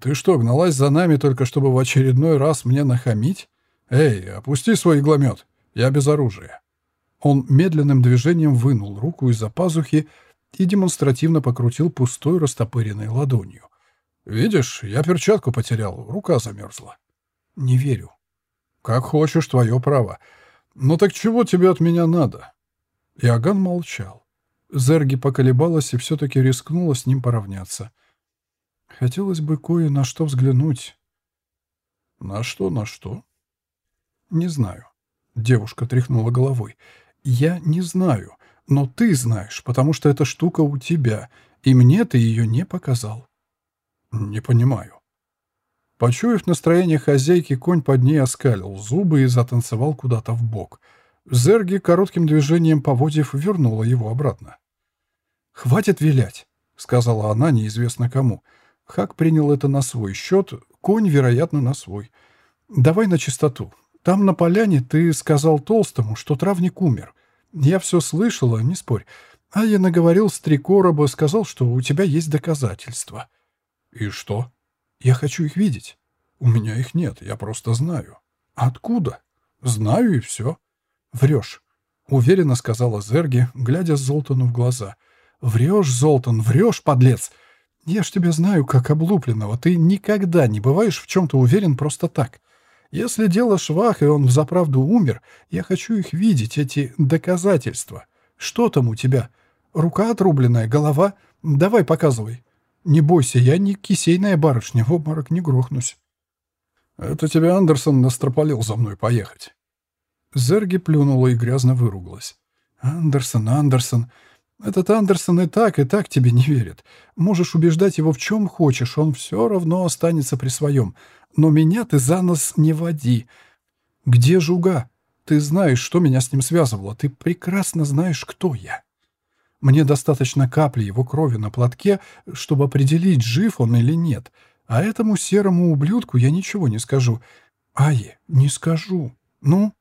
Ты что, гналась за нами только чтобы в очередной раз мне нахамить? Эй, опусти свой игломет, я без оружия». Он медленным движением вынул руку из-за пазухи и демонстративно покрутил пустой растопыренной ладонью. «Видишь, я перчатку потерял, рука замерзла». «Не верю». «Как хочешь, твое право. Ну так чего тебе от меня надо?» Иоганн молчал. Зерги поколебалась и все-таки рискнула с ним поравняться. «Хотелось бы кое на что взглянуть». «На что, на что?» «Не знаю». Девушка тряхнула головой. «Я не знаю, но ты знаешь, потому что эта штука у тебя, и мне ты ее не показал». «Не понимаю». Почуяв настроение хозяйки, конь под ней оскалил зубы и затанцевал куда-то в бок. Зерги коротким движением поводив вернула его обратно. «Хватит вилять», — сказала она неизвестно кому. Хак принял это на свой счет, конь, вероятно, на свой. «Давай на чистоту. Там на поляне ты сказал Толстому, что травник умер. Я все слышала, не спорь. А я наговорил с три короба, сказал, что у тебя есть доказательства». «И что?» Я хочу их видеть. У меня их нет, я просто знаю. Откуда? Знаю и все. Врешь. Уверенно сказала Зерги, глядя Золтану в глаза. Врешь, Золтан, врешь, подлец. Я ж тебя знаю как облупленного. Ты никогда не бываешь в чем-то уверен просто так. Если дело швах, и он взаправду умер, я хочу их видеть, эти доказательства. Что там у тебя? Рука отрубленная, голова? Давай, показывай. Не бойся, я не кисейная барышня, в обморок не грохнусь. Это тебе Андерсон настропалил за мной поехать. Зерги плюнула и грязно выругалась. Андерсон, Андерсон. Этот Андерсон и так, и так тебе не верит. Можешь убеждать его в чем хочешь, он все равно останется при своем. Но меня ты за нос не води. Где Жуга? Ты знаешь, что меня с ним связывало. Ты прекрасно знаешь, кто я. Мне достаточно капли его крови на платке, чтобы определить, жив он или нет. А этому серому ублюдку я ничего не скажу. Ае, не скажу. Ну?»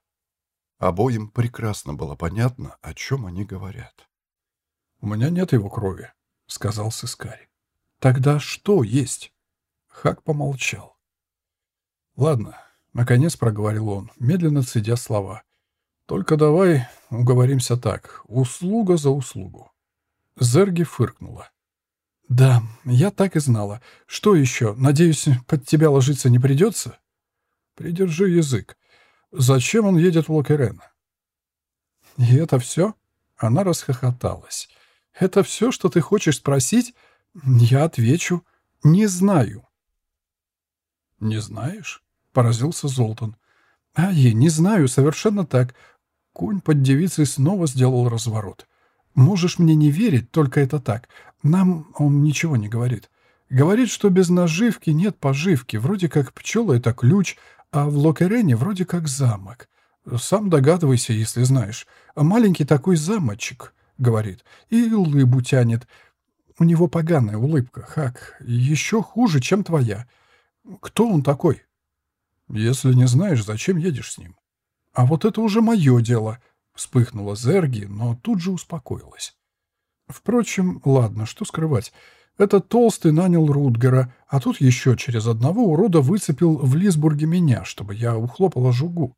Обоим прекрасно было понятно, о чем они говорят. «У меня нет его крови», — сказал сыскарь. «Тогда что есть?» Хак помолчал. «Ладно», — наконец проговорил он, медленно цедя слова. «Только давай уговоримся так, услуга за услугу. Зерги фыркнула. «Да, я так и знала. Что еще? Надеюсь, под тебя ложиться не придется?» «Придержи язык. Зачем он едет в Локерен?» «И это все?» Она расхохоталась. «Это все, что ты хочешь спросить?» «Я отвечу. Не знаю». «Не знаешь?» — поразился Золтан. «Ай, не знаю, совершенно так». Конь под девицей снова сделал разворот. Можешь мне не верить, только это так. Нам он ничего не говорит. Говорит, что без наживки нет поживки. Вроде как пчела — это ключ, а в Локерене вроде как замок. Сам догадывайся, если знаешь. Маленький такой замочек, — говорит, и улыбу тянет. У него поганая улыбка, Хак, еще хуже, чем твоя. Кто он такой? Если не знаешь, зачем едешь с ним? А вот это уже мое дело — Вспыхнула Зерги, но тут же успокоилась. Впрочем, ладно, что скрывать. Этот толстый нанял Рутгера, а тут еще через одного урода выцепил в Лисбурге меня, чтобы я ухлопала жугу.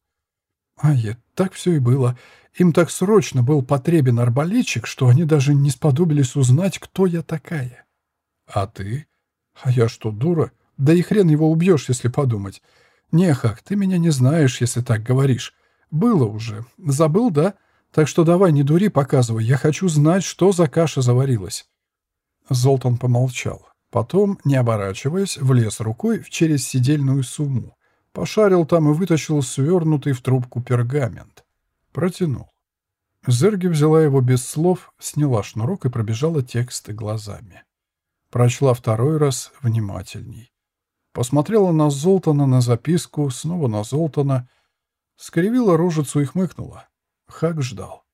Ай, так все и было. Им так срочно был потребен арбалетчик, что они даже не сподобились узнать, кто я такая. А ты? А я что, дура? Да и хрен его убьешь, если подумать. Не, Хак, ты меня не знаешь, если так говоришь. Было уже. Забыл, да? Так что давай, не дури, показывай. Я хочу знать, что за каша заварилась. Золтан помолчал. Потом, не оборачиваясь, влез рукой через сидельную сумму. Пошарил там и вытащил свернутый в трубку пергамент. Протянул. Зерги взяла его без слов, сняла шнурок и пробежала тексты глазами. Прочла второй раз внимательней. Посмотрела на Золтана, на записку, снова на Золтана, скривила рожицу и хмыкнула. Хак ждал.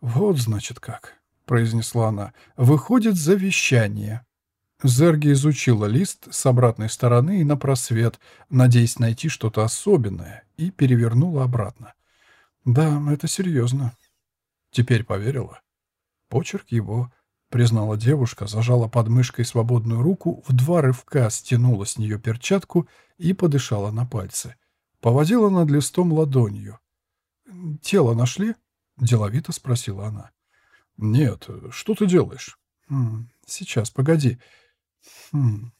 «Вот, значит, как», — произнесла она. «Выходит завещание». Зерги изучила лист с обратной стороны и на просвет, надеясь найти что-то особенное, и перевернула обратно. «Да, это серьезно». Теперь поверила. Почерк его признала девушка, зажала под мышкой свободную руку, в два рывка стянула с нее перчатку и подышала на пальцы. Поводила над листом ладонью. «Тело нашли?» — деловито спросила она. «Нет, что ты делаешь?» «Хм, «Сейчас, погоди. Хм».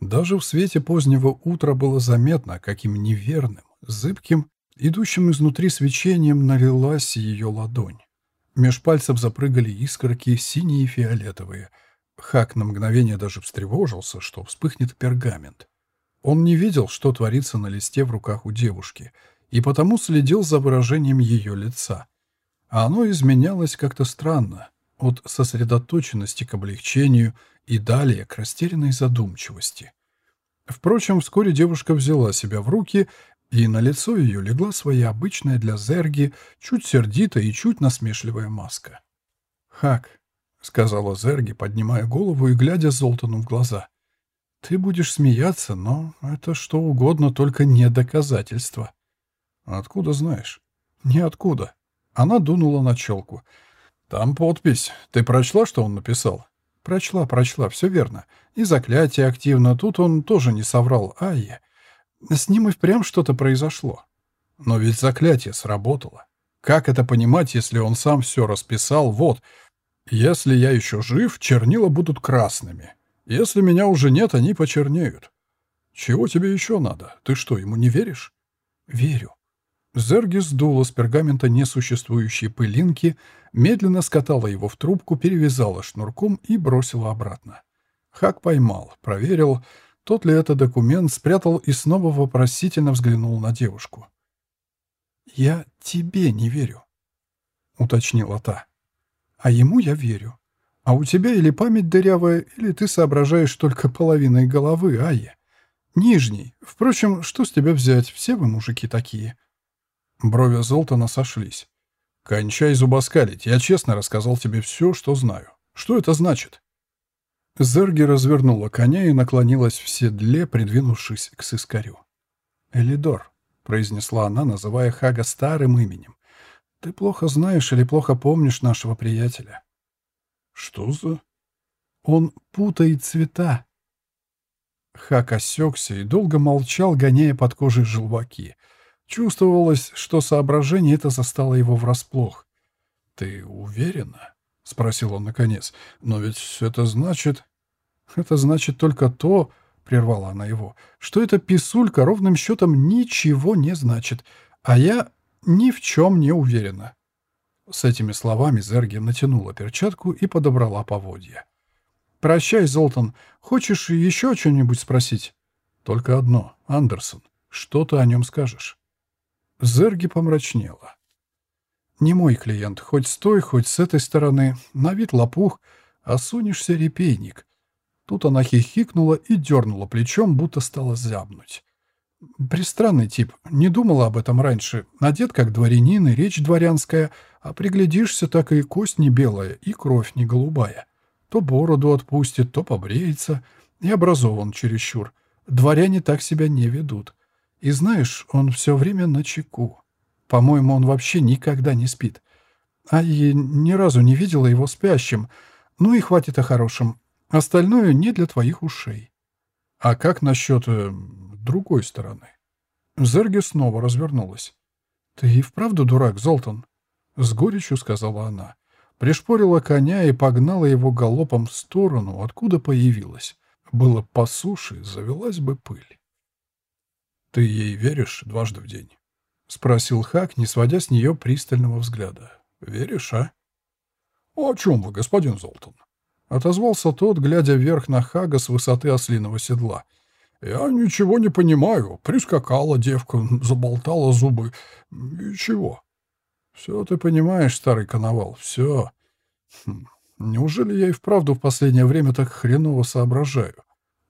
Даже в свете позднего утра было заметно, каким неверным, зыбким, идущим изнутри свечением налилась ее ладонь. Меж пальцев запрыгали искорки, синие и фиолетовые. Хак на мгновение даже встревожился, что вспыхнет пергамент. Он не видел, что творится на листе в руках у девушки, и потому следил за выражением ее лица. А оно изменялось как-то странно, от сосредоточенности к облегчению и далее к растерянной задумчивости. Впрочем, вскоре девушка взяла себя в руки и на лицо ее легла своя обычная для Зерги, чуть сердитая и чуть насмешливая маска. «Хак», — сказала Зерги, поднимая голову и глядя Золтану в глаза, — «ты будешь смеяться, но это что угодно, только не доказательство». «Откуда знаешь?» «Ниоткуда». Она дунула на челку. «Там подпись. Ты прочла, что он написал?» «Прочла, прочла, все верно. И заклятие активно. Тут он тоже не соврал. Ай, с ним и впрямь что-то произошло. Но ведь заклятие сработало. Как это понимать, если он сам все расписал? Вот, если я еще жив, чернила будут красными. Если меня уже нет, они почернеют. Чего тебе еще надо? Ты что, ему не веришь? Верю. Зерги сдула с пергамента несуществующие пылинки, медленно скатала его в трубку, перевязала шнурком и бросила обратно. Хак поймал, проверил — тот ли это документ спрятал и снова вопросительно взглянул на девушку. «Я тебе не верю», — уточнила та. «А ему я верю. А у тебя или память дырявая, или ты соображаешь только половиной головы, Айя. Нижний. Впрочем, что с тебя взять? Все вы мужики такие». Брови Золтана сошлись. «Кончай зубоскалить. Я честно рассказал тебе все, что знаю. Что это значит?» Зерги развернула коня и наклонилась в седле, придвинувшись к сыскарю. «Элидор», — произнесла она, называя Хага старым именем, — «ты плохо знаешь или плохо помнишь нашего приятеля?» «Что за...» «Он путает цвета». Хак осекся и долго молчал, гоняя под кожей желваки. Чувствовалось, что соображение это застало его врасплох. «Ты уверена?» — спросил он наконец. «Но ведь это значит...» «Это значит только то...» — прервала она его, «что эта писулька ровным счетом ничего не значит, а я ни в чем не уверена». С этими словами Зерги натянула перчатку и подобрала поводья. «Прощай, Золтан. Хочешь еще что-нибудь спросить?» «Только одно. Андерсон. Что ты о нем скажешь?» Зерги помрачнела. Не мой клиент, хоть с той, хоть с этой стороны. На вид лопух, а сунешься репейник. Тут она хихикнула и дернула плечом, будто стала зябнуть. Пристранный тип. Не думала об этом раньше. Одет как дворянин и речь дворянская, а приглядишься, так и кость не белая, и кровь не голубая. То бороду отпустит, то побреется. И образован чересчур. Дворяне так себя не ведут. И знаешь, он все время на чеку. По-моему, он вообще никогда не спит. А я ни разу не видела его спящим. Ну и хватит о хорошем. Остальное не для твоих ушей. А как насчет э, другой стороны? Зерги снова развернулась. «Ты и вправду дурак, Золтан?» С горечью сказала она. Пришпорила коня и погнала его галопом в сторону, откуда появилась. Было по суше, завелась бы пыль. «Ты ей веришь дважды в день?» — спросил Хак, не сводя с нее пристального взгляда. «Веришь, а?» «О чем вы, господин Золтан?» — отозвался тот, глядя вверх на Хага с высоты ослиного седла. «Я ничего не понимаю. Прискакала девка, заболтала зубы. И чего?» «Все ты понимаешь, старый коновал, все. Хм, неужели я и вправду в последнее время так хреново соображаю?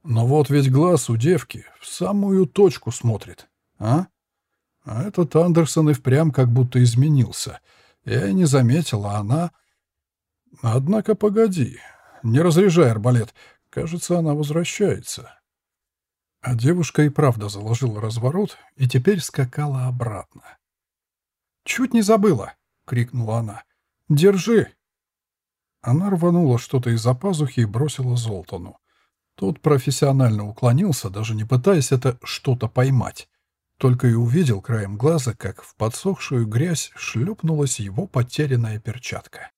Но вот ведь глаз у девки в самую точку смотрит, а? А этот Андерсон и впрямь как будто изменился. Я и не заметил, а она... Однако погоди, не разряжай арбалет. Кажется, она возвращается». А девушка и правда заложила разворот и теперь скакала обратно. «Чуть не забыла!» — крикнула она. «Держи!» Она рванула что-то из-за пазухи и бросила Золтану. Тот профессионально уклонился, даже не пытаясь это что-то поймать. Только и увидел краем глаза, как в подсохшую грязь шлепнулась его потерянная перчатка.